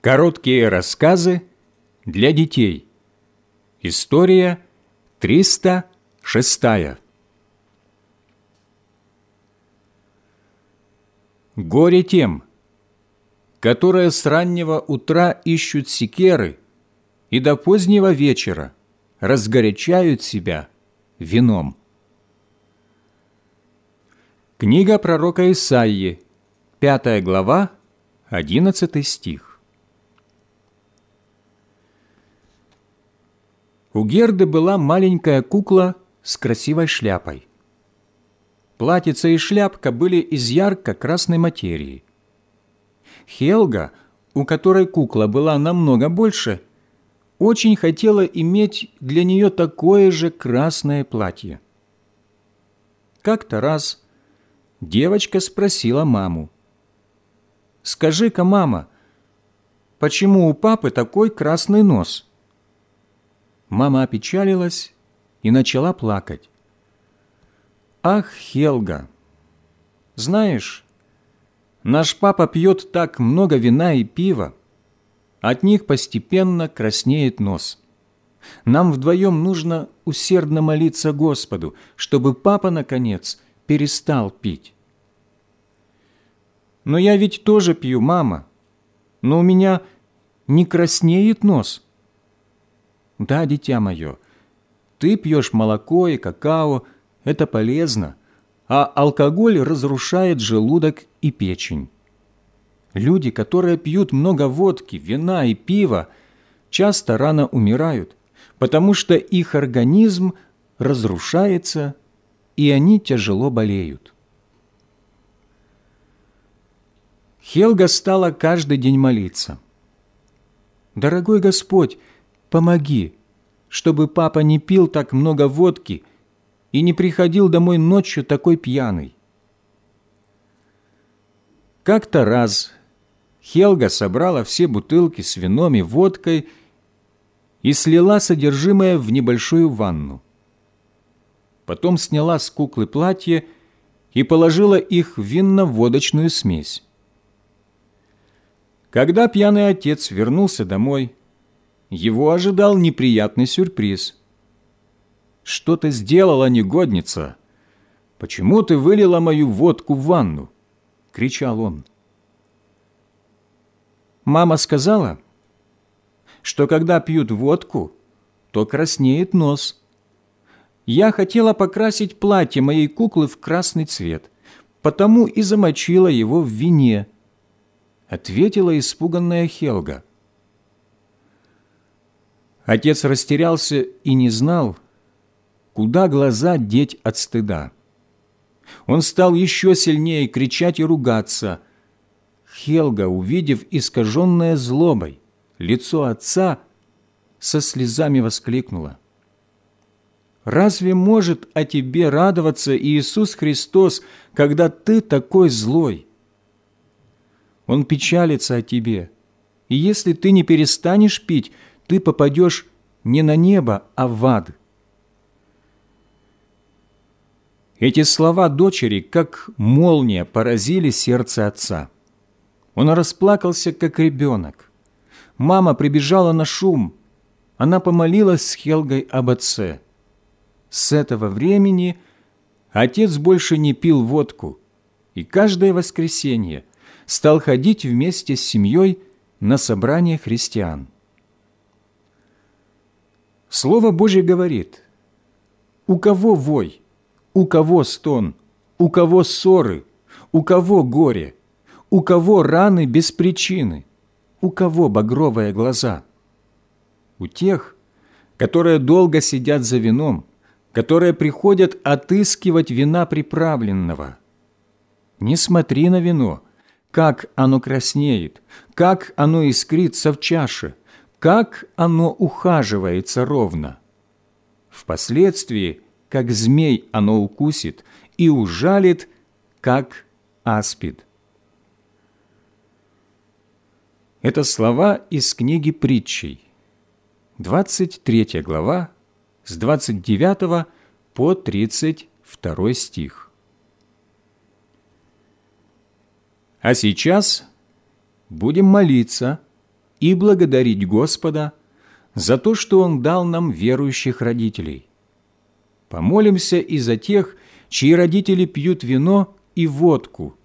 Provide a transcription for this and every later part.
Короткие рассказы для детей. История 306. Горе тем, которые с раннего утра ищут секеры и до позднего вечера разгорячают себя вином. Книга пророка Исаии, 5 глава, 11 стих. У Герды была маленькая кукла с красивой шляпой. Платьице и шляпка были из ярко-красной материи. Хелга, у которой кукла была намного больше, очень хотела иметь для нее такое же красное платье. Как-то раз девочка спросила маму, «Скажи-ка, мама, почему у папы такой красный нос?» Мама опечалилась и начала плакать. «Ах, Хелга! Знаешь, наш папа пьет так много вина и пива, от них постепенно краснеет нос. Нам вдвоем нужно усердно молиться Господу, чтобы папа, наконец, перестал пить. Но я ведь тоже пью, мама, но у меня не краснеет нос. Да, дитя мое, ты пьешь молоко и какао, это полезно, а алкоголь разрушает желудок и печень. Люди, которые пьют много водки, вина и пива, часто рано умирают, потому что их организм разрушается, и они тяжело болеют. Хелга стала каждый день молиться. «Дорогой Господь, помоги, чтобы папа не пил так много водки и не приходил домой ночью такой пьяный. Как-то раз Хелга собрала все бутылки с вином и водкой и слила содержимое в небольшую ванну. Потом сняла с куклы платье и положила их в винно-водочную смесь. Когда пьяный отец вернулся домой, его ожидал неприятный сюрприз. «Что ты сделала, негодница? Почему ты вылила мою водку в ванну?» — кричал он. Мама сказала, что когда пьют водку, то краснеет нос. Я хотела покрасить платье моей куклы в красный цвет, потому и замочила его в вине, ответила испуганная Хелга. Отец растерялся и не знал, куда глаза деть от стыда. Он стал еще сильнее кричать и ругаться. Хелга, увидев искаженное злобой лицо отца, со слезами воскликнула. «Разве может о тебе радоваться Иисус Христос, когда ты такой злой? Он печалится о тебе, и если ты не перестанешь пить, ты попадешь не на небо, а в ад. Эти слова дочери, как молния, поразили сердце отца. Он расплакался, как ребенок. Мама прибежала на шум. Она помолилась с Хелгой об отце. С этого времени отец больше не пил водку и каждое воскресенье стал ходить вместе с семьей на собрание христиан. Слово Божье говорит, у кого вой, у кого стон, у кого ссоры, у кого горе, у кого раны без причины, у кого багровые глаза. У тех, которые долго сидят за вином, которые приходят отыскивать вина приправленного. Не смотри на вино, как оно краснеет, как оно искрится в чаше, как оно ухаживается ровно. Впоследствии, как змей оно укусит и ужалит, как аспид. Это слова из книги притчей, 23 глава, с 29 по 32 стих. А сейчас будем молиться и благодарить Господа за то, что Он дал нам верующих родителей. Помолимся и за тех, чьи родители пьют вино и водку,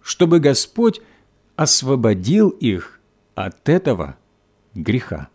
чтобы Господь освободил их от этого греха.